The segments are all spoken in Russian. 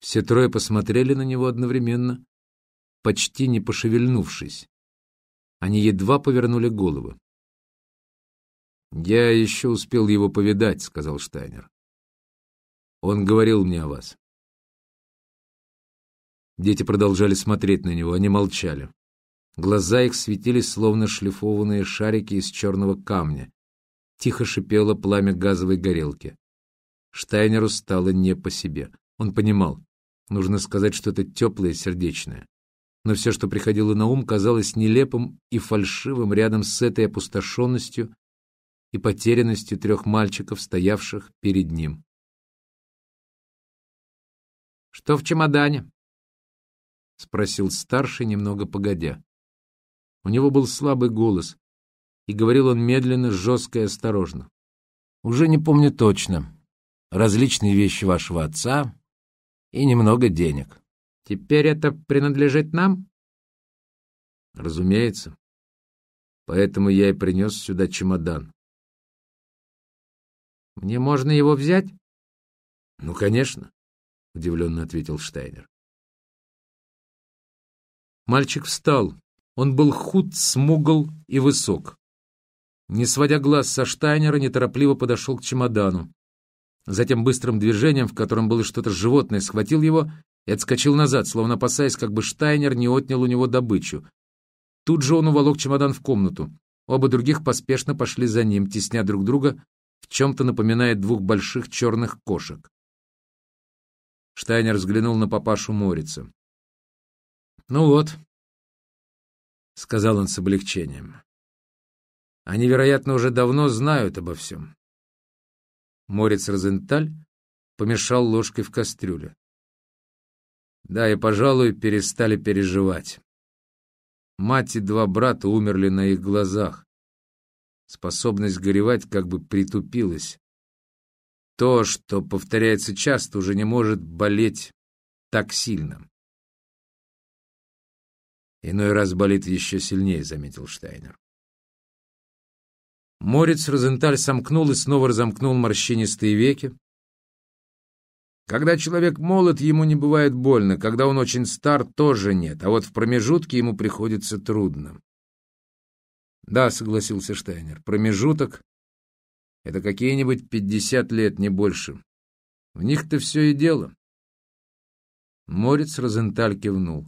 Все трое посмотрели на него одновременно, почти не пошевельнувшись. Они едва повернули головы. «Я еще успел его повидать», — сказал Штайнер. «Он говорил мне о вас». Дети продолжали смотреть на него, они молчали. Глаза их светились, словно шлифованные шарики из черного камня. Тихо шипело пламя газовой горелки. Штайнеру стало не по себе. Он понимал, нужно сказать что-то теплое и сердечное. Но все, что приходило на ум, казалось нелепым и фальшивым рядом с этой опустошенностью и потерянностью трех мальчиков, стоявших перед ним. «Что в чемодане?» — спросил старший, немного погодя. У него был слабый голос, и говорил он медленно, жестко и осторожно. «Уже не помню точно. Различные вещи вашего отца и немного денег». «Теперь это принадлежит нам?» «Разумеется. Поэтому я и принес сюда чемодан». «Мне можно его взять?» «Ну, конечно», — удивленно ответил Штайнер. Мальчик встал. Он был худ, смугл и высок. Не сводя глаз со Штайнера, неторопливо подошел к чемодану. Затем быстрым движением, в котором было что-то животное, схватил его и отскочил назад, словно опасаясь, как бы Штайнер не отнял у него добычу. Тут же он уволок чемодан в комнату. Оба других поспешно пошли за ним, тесня друг друга, в чем-то напоминая двух больших черных кошек. Штайнер взглянул на папашу Морица. «Ну вот», — сказал он с облегчением. Они, вероятно, уже давно знают обо всем. Морец Розенталь помешал ложкой в кастрюле. Да, и, пожалуй, перестали переживать. Мать и два брата умерли на их глазах. Способность горевать как бы притупилась. То, что повторяется часто, уже не может болеть так сильно. Иной раз болит еще сильнее, заметил Штайнер. Морец Розенталь сомкнул и снова разомкнул морщинистые веки. Когда человек молод, ему не бывает больно, когда он очень стар, тоже нет, а вот в промежутке ему приходится трудно. Да, согласился Штайнер, промежуток — это какие-нибудь пятьдесят лет, не больше. В них-то все и дело. Морец Розенталь кивнул.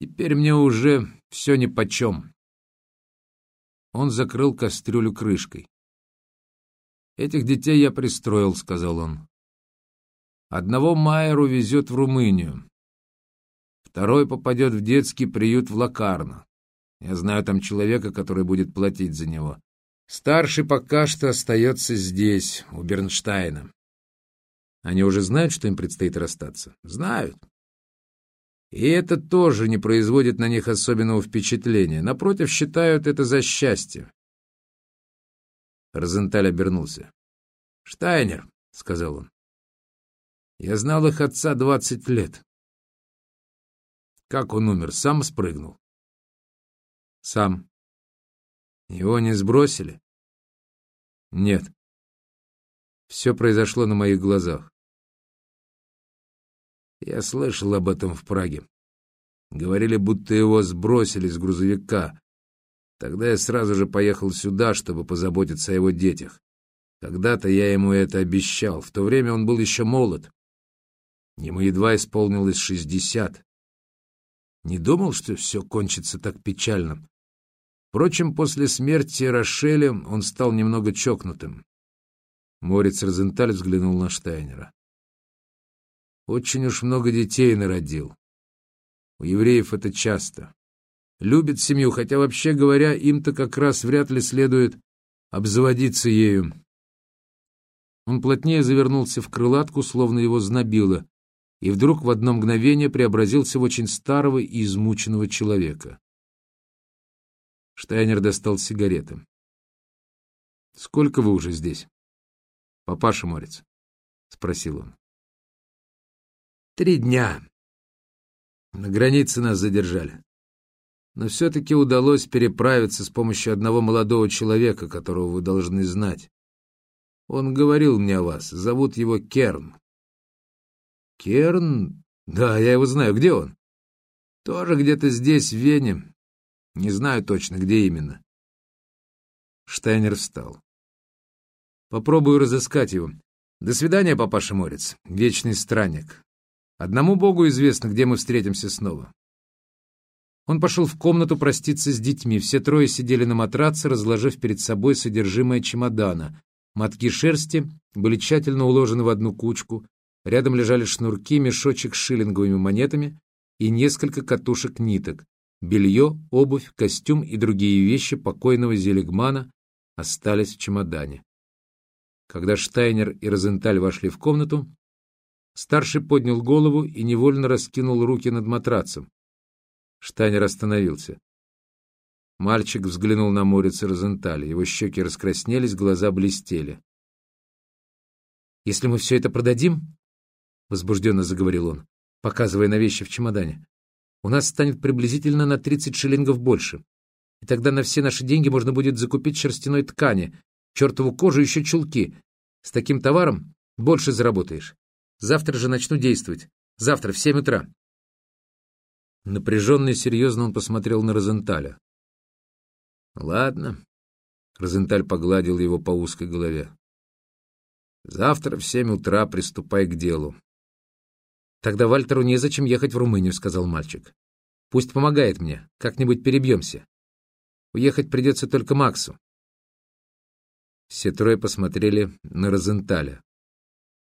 Теперь мне уже все нипочем. Он закрыл кастрюлю крышкой. «Этих детей я пристроил», — сказал он. «Одного Майеру везет в Румынию. Второй попадет в детский приют в Лакарно. Я знаю там человека, который будет платить за него. Старший пока что остается здесь, у Бернштейна. Они уже знают, что им предстоит расстаться? Знают. И это тоже не производит на них особенного впечатления. Напротив, считают это за счастье. Розенталь обернулся. «Штайнер», — сказал он, — «я знал их отца двадцать лет». «Как он умер? Сам спрыгнул?» «Сам». «Его не сбросили?» «Нет». Все произошло на моих глазах. Я слышал об этом в Праге. Говорили, будто его сбросили с грузовика. Тогда я сразу же поехал сюда, чтобы позаботиться о его детях. Когда-то я ему это обещал. В то время он был еще молод. Ему едва исполнилось шестьдесят. Не думал, что все кончится так печально. Впрочем, после смерти Рошеля он стал немного чокнутым. Морец Розенталь взглянул на Штайнера. Очень уж много детей народил. У евреев это часто. Любят семью, хотя, вообще говоря, им-то как раз вряд ли следует обзаводиться ею. Он плотнее завернулся в крылатку, словно его знобило, и вдруг в одно мгновение преобразился в очень старого и измученного человека. Штайнер достал сигареты. «Сколько вы уже здесь?» «Папаша Морец?» — спросил он. Три дня. На границе нас задержали. Но все-таки удалось переправиться с помощью одного молодого человека, которого вы должны знать. Он говорил мне о вас. Зовут его Керн. Керн? Да, я его знаю. Где он? Тоже где-то здесь, в Вене. Не знаю точно, где именно. Штайнер встал. Попробую разыскать его. До свидания, папаша Морец, вечный странник. Одному Богу известно, где мы встретимся снова. Он пошел в комнату проститься с детьми. Все трое сидели на матраце, разложив перед собой содержимое чемодана. Мотки шерсти были тщательно уложены в одну кучку. Рядом лежали шнурки, мешочек с шиллинговыми монетами и несколько катушек ниток. Белье, обувь, костюм и другие вещи покойного Зелегмана остались в чемодане. Когда Штайнер и Розенталь вошли в комнату, старший поднял голову и невольно раскинул руки над матрацем. Штайнер остановился. Мальчик взглянул на Морец и Розенталь. Его щеки раскраснелись, глаза блестели. «Если мы все это продадим, — возбужденно заговорил он, показывая на вещи в чемодане, — у нас станет приблизительно на 30 шиллингов больше. И тогда на все наши деньги можно будет закупить шерстяной ткани, чертову кожу и еще чулки. С таким товаром больше заработаешь. Завтра же начну действовать. Завтра в семь утра. Напряженно и серьезно он посмотрел на Розенталя. «Ладно», — Розенталь погладил его по узкой голове. «Завтра в семь утра приступай к делу». «Тогда Вальтеру незачем ехать в Румынию», — сказал мальчик. «Пусть помогает мне, как-нибудь перебьемся. Уехать придется только Максу». Все трое посмотрели на Розенталя.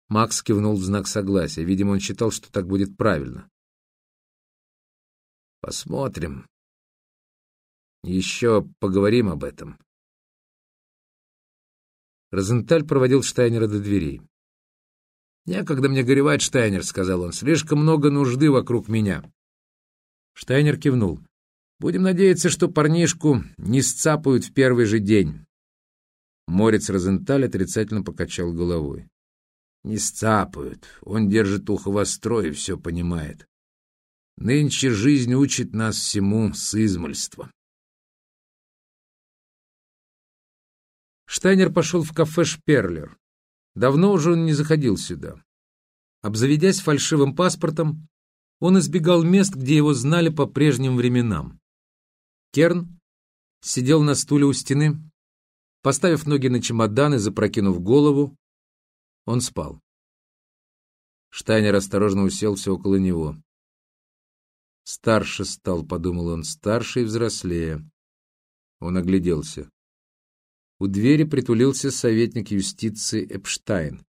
Макс кивнул в знак согласия. Видимо, он считал, что так будет правильно. Посмотрим. Еще поговорим об этом. Розенталь проводил Штайнера до дверей. «Некогда мне горевать, Штайнер», — сказал он. «Слишком много нужды вокруг меня». Штайнер кивнул. «Будем надеяться, что парнишку не сцапают в первый же день». Морец Розенталь отрицательно покачал головой. «Не сцапают. Он держит ухо востро и все понимает. Нынче жизнь учит нас всему с измольства. Штайнер пошел в кафе «Шперлер». Давно уже он не заходил сюда. Обзаведясь фальшивым паспортом, он избегал мест, где его знали по прежним временам. Керн сидел на стуле у стены, поставив ноги на чемодан и запрокинув голову, он спал. Штайнер осторожно уселся около него. Старше стал, подумал он, старше и взрослее. Он огляделся. У двери притулился советник юстиции Эпштайн.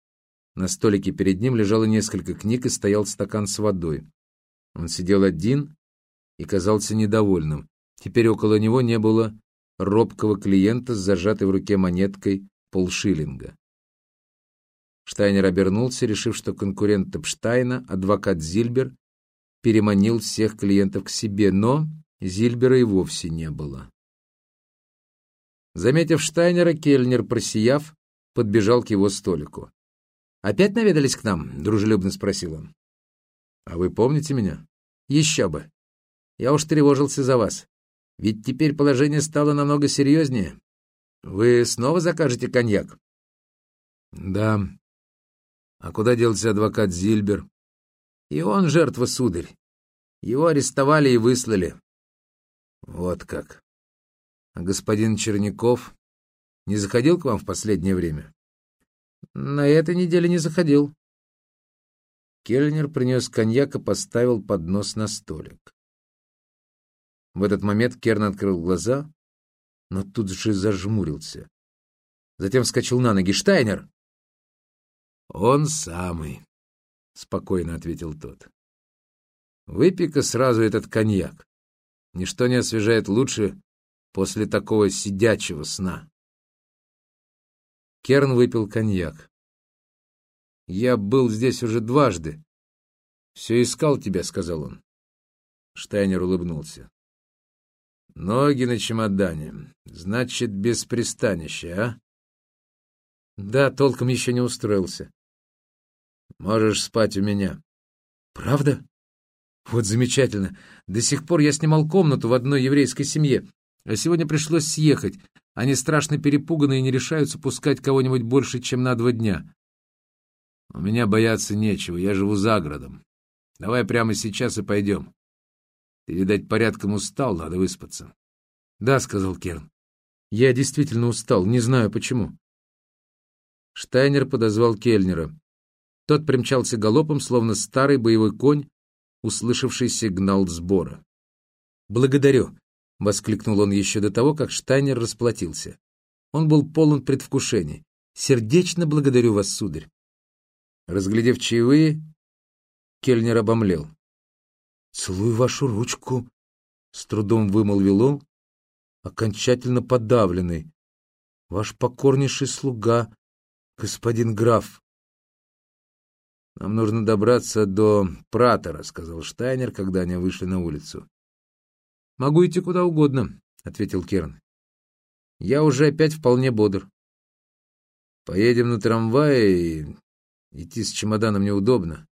На столике перед ним лежало несколько книг и стоял стакан с водой. Он сидел один и казался недовольным. Теперь около него не было робкого клиента с зажатой в руке монеткой полшиллинга. Штайнер обернулся, решив, что конкурент Эпштайна, адвокат Зильбер, переманил всех клиентов к себе, но Зильбера и вовсе не было. Заметив Штайнера, Кельнер, просияв, подбежал к его столику. «Опять наведались к нам?» — дружелюбно спросил он. «А вы помните меня?» «Еще бы! Я уж тревожился за вас. Ведь теперь положение стало намного серьезнее. Вы снова закажете коньяк?» «Да. А куда делся адвокат Зильбер?» И он жертва, сударь. Его арестовали и выслали. Вот как. А господин Черняков не заходил к вам в последнее время? На этой неделе не заходил. Кельнер принес коньяк и поставил поднос на столик. В этот момент Керн открыл глаза, но тут же зажмурился. Затем вскочил на ноги. «Штайнер!» «Он самый!» — спокойно ответил тот. «Выпей-ка сразу этот коньяк. Ничто не освежает лучше после такого сидячего сна». Керн выпил коньяк. «Я был здесь уже дважды. Все искал тебя», — сказал он. Штайнер улыбнулся. «Ноги на чемодане. Значит, без пристанища, а?» «Да, толком еще не устроился. Можешь спать у меня. Правда? Вот замечательно. До сих пор я снимал комнату в одной еврейской семье, а сегодня пришлось съехать. Они страшно перепуганы и не решаются пускать кого-нибудь больше, чем на два дня. У меня бояться нечего, я живу за городом. Давай прямо сейчас и пойдем. Ты, видать, порядком устал, надо выспаться. Да, сказал Керн. Я действительно устал, не знаю почему. Штайнер подозвал Кельнера. Тот примчался галопом, словно старый боевой конь, услышавший сигнал сбора. «Благодарю!» — воскликнул он еще до того, как Штайнер расплатился. Он был полон предвкушений. «Сердечно благодарю вас, сударь!» Разглядев чаевые, Кельнер обомлел. «Целую вашу ручку!» — с трудом вымолвил он, окончательно подавленный. «Ваш покорнейший слуга, господин граф!» «Нам нужно добраться до Пратора», — сказал Штайнер, когда они вышли на улицу. «Могу идти куда угодно», — ответил Керн. «Я уже опять вполне бодр». «Поедем на трамвае, и идти с чемоданом неудобно.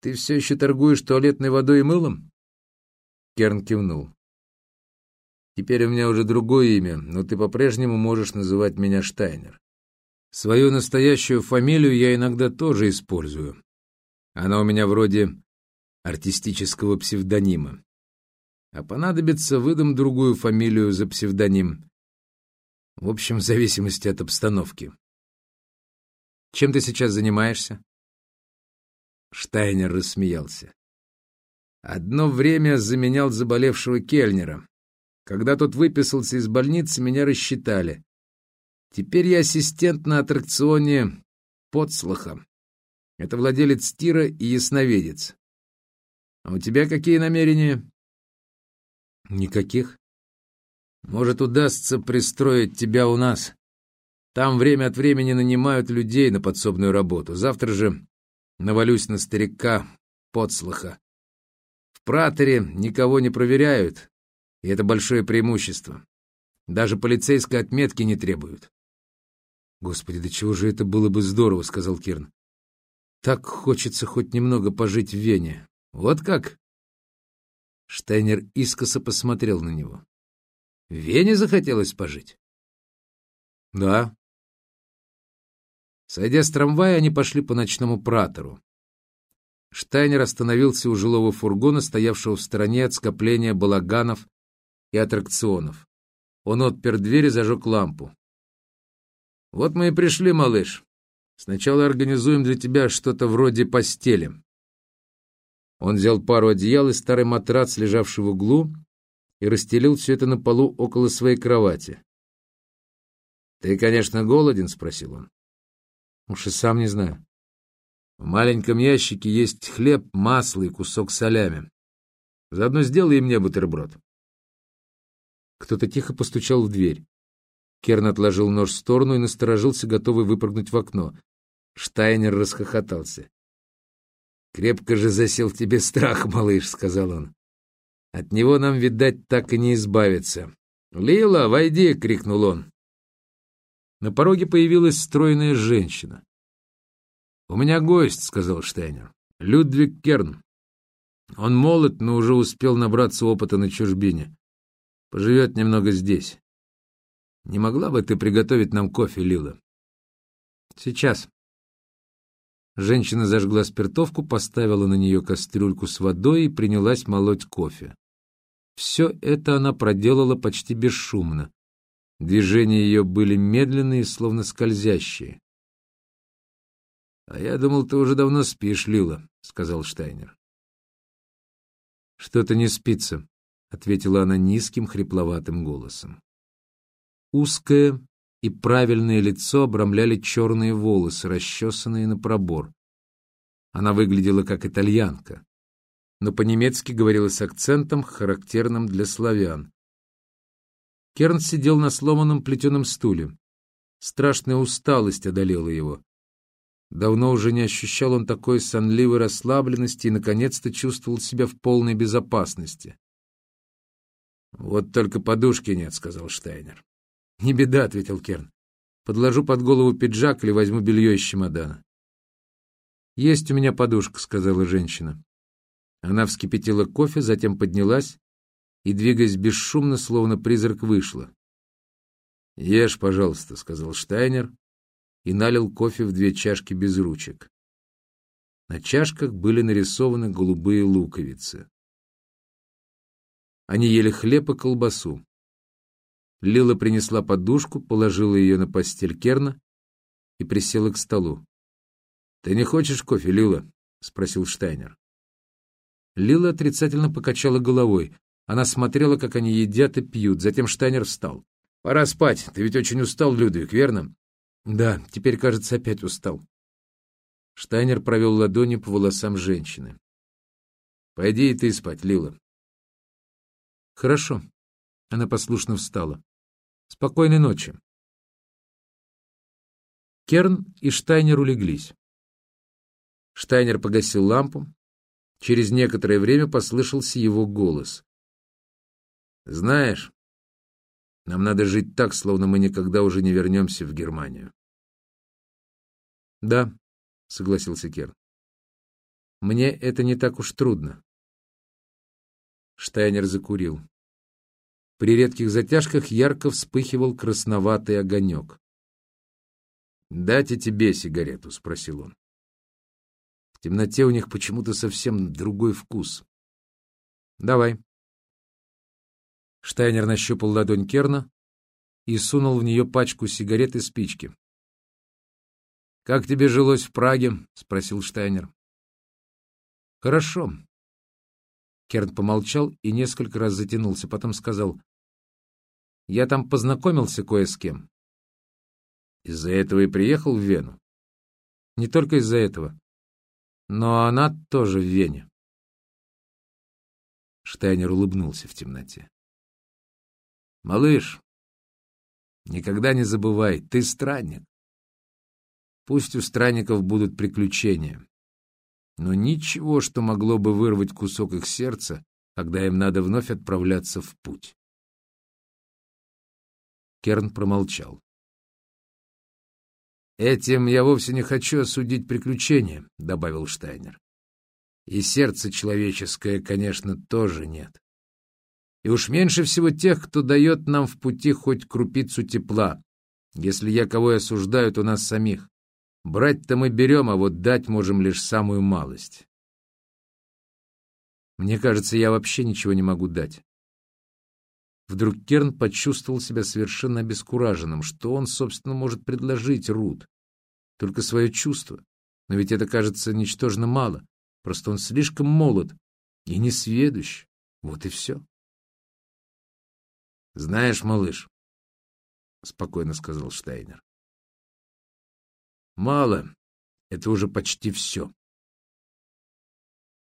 Ты все еще торгуешь туалетной водой и мылом?» Керн кивнул. «Теперь у меня уже другое имя, но ты по-прежнему можешь называть меня Штайнер. Свою настоящую фамилию я иногда тоже использую. Она у меня вроде артистического псевдонима. А понадобится, выдам другую фамилию за псевдоним. В общем, в зависимости от обстановки. Чем ты сейчас занимаешься? Штайнер рассмеялся. Одно время заменял заболевшего Кельнера. Когда тот выписался из больницы, меня рассчитали. Теперь я ассистент на аттракционе Подслаха. Это владелец тира и ясновидец. А у тебя какие намерения? Никаких. Может, удастся пристроить тебя у нас. Там время от времени нанимают людей на подсобную работу. Завтра же навалюсь на старика Подслаха. В праторе никого не проверяют, и это большое преимущество. Даже полицейской отметки не требуют. «Господи, да чего же это было бы здорово», — сказал Кирн. «Так хочется хоть немного пожить в Вене. Вот как?» Штайнер искоса посмотрел на него. «В Вене захотелось пожить?» «Да». Сойдя с трамвая, они пошли по ночному пратору. Штайнер остановился у жилого фургона, стоявшего в стороне от скопления балаганов и аттракционов. Он отпер дверь и зажег лампу. Вот мы и пришли, малыш. Сначала организуем для тебя что-то вроде постели. Он взял пару одеял и старый матрац, лежавший в углу, и расстелил все это на полу около своей кровати. «Ты, конечно, голоден?» — спросил он. «Уж и сам не знаю». «В маленьком ящике есть хлеб, масло и кусок солями. Заодно сделай и мне бутерброд». Кто-то тихо постучал в дверь. Керн отложил нож в сторону и насторожился, готовый выпрыгнуть в окно. Штайнер расхохотался. «Крепко же засел в тебе страх, малыш», — сказал он. «От него нам, видать, так и не избавиться». «Лила, войди!» — крикнул он. На пороге появилась стройная женщина. «У меня гость», — сказал Штайнер. «Людвиг Керн. Он молод, но уже успел набраться опыта на чужбине. Поживет немного здесь. Не могла бы ты приготовить нам кофе, Лила? Сейчас. Женщина зажгла спиртовку, поставила на нее кастрюльку с водой и принялась молоть кофе. Все это она проделала почти бесшумно. Движения ее были медленные, словно скользящие. — А я думал, ты уже давно спишь, Лила, — сказал Штайнер. — Что-то не спится, — ответила она низким, хрипловатым голосом. Узкое и правильное лицо обрамляли черные волосы, расчесанные на пробор. Она выглядела как итальянка, но по-немецки говорила с акцентом, характерным для славян. Керн сидел на сломанном плетеном стуле. Страшная усталость одолела его. Давно уже не ощущал он такой сонливой расслабленности и, наконец-то, чувствовал себя в полной безопасности. «Вот только подушки нет», — сказал Штайнер. «Не беда», — ответил Керн. «Подложу под голову пиджак или возьму белье из чемодана». «Есть у меня подушка», — сказала женщина. Она вскипятила кофе, затем поднялась и, двигаясь бесшумно, словно призрак, вышла. «Ешь, пожалуйста», — сказал Штайнер и налил кофе в две чашки без ручек. На чашках были нарисованы голубые луковицы. Они ели хлеб и колбасу. Лила принесла подушку, положила ее на постель Керна и присела к столу. «Ты не хочешь кофе, Лила?» — спросил Штайнер. Лила отрицательно покачала головой. Она смотрела, как они едят и пьют. Затем Штайнер встал. «Пора спать. Ты ведь очень устал, Людвиг, верно?» «Да, теперь, кажется, опять устал». Штайнер провел ладонью по волосам женщины. «Пойди и ты спать, Лила». «Хорошо». Она послушно встала. «Спокойной ночи». Керн и Штайнер улеглись. Штайнер погасил лампу. Через некоторое время послышался его голос. «Знаешь, нам надо жить так, словно мы никогда уже не вернемся в Германию». «Да», — согласился Керн. «Мне это не так уж трудно». Штайнер закурил. При редких затяжках ярко вспыхивал красноватый огонек. «Дать тебе сигарету?» — спросил он темноте у них почему-то совсем другой вкус. «Давай». Штайнер нащупал ладонь Керна и сунул в нее пачку сигарет и спички. «Как тебе жилось в Праге?» — спросил Штайнер. «Хорошо». Керн помолчал и несколько раз затянулся, потом сказал, «Я там познакомился кое с кем». «Из-за этого и приехал в Вену?» «Не только из-за этого но она тоже в Вене. Штайнер улыбнулся в темноте. «Малыш, никогда не забывай, ты странник. Пусть у странников будут приключения, но ничего, что могло бы вырвать кусок их сердца, когда им надо вновь отправляться в путь». Керн промолчал. «Этим я вовсе не хочу осудить приключения», — добавил Штайнер. «И сердце человеческое, конечно, тоже нет. И уж меньше всего тех, кто дает нам в пути хоть крупицу тепла. Если я кого и осуждаю, то нас самих. Брать-то мы берем, а вот дать можем лишь самую малость. Мне кажется, я вообще ничего не могу дать. Вдруг Керн почувствовал себя совершенно обескураженным. Что он, собственно, может предложить Рут? Только свое чувство. Но ведь это кажется ничтожно мало. Просто он слишком молод и несведущ. Вот и все. «Знаешь, малыш», — спокойно сказал Штайнер, — «мало. Это уже почти все».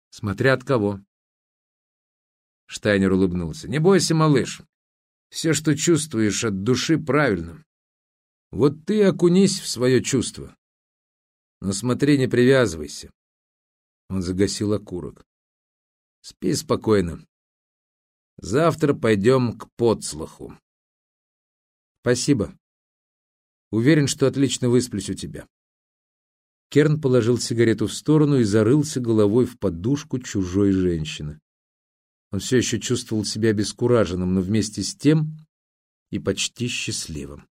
«Смотря от кого». Штайнер улыбнулся. «Не бойся, малыш. Все, что чувствуешь от души, правильно. Вот ты окунись в свое чувство. Но смотри, не привязывайся. Он загасил окурок. Спи спокойно. Завтра пойдем к подслуху. Спасибо. Уверен, что отлично высплюсь у тебя. Керн положил сигарету в сторону и зарылся головой в подушку чужой женщины. Он все еще чувствовал себя обескураженным, но вместе с тем и почти счастливым.